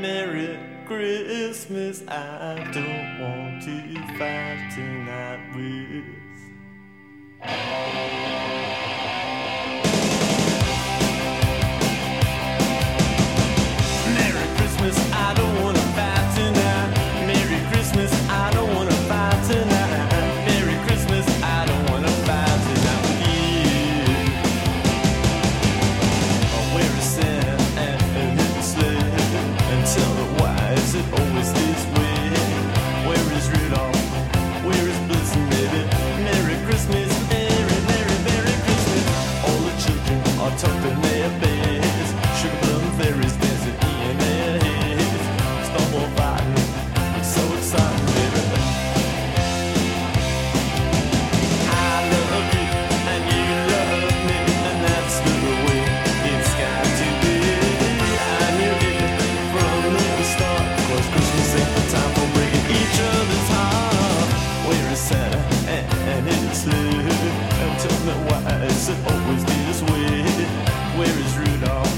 Merry Christmas. I don't want to fight tonight with it over. said, and it's live. Tell me why is it always this way? Where is Rudolph?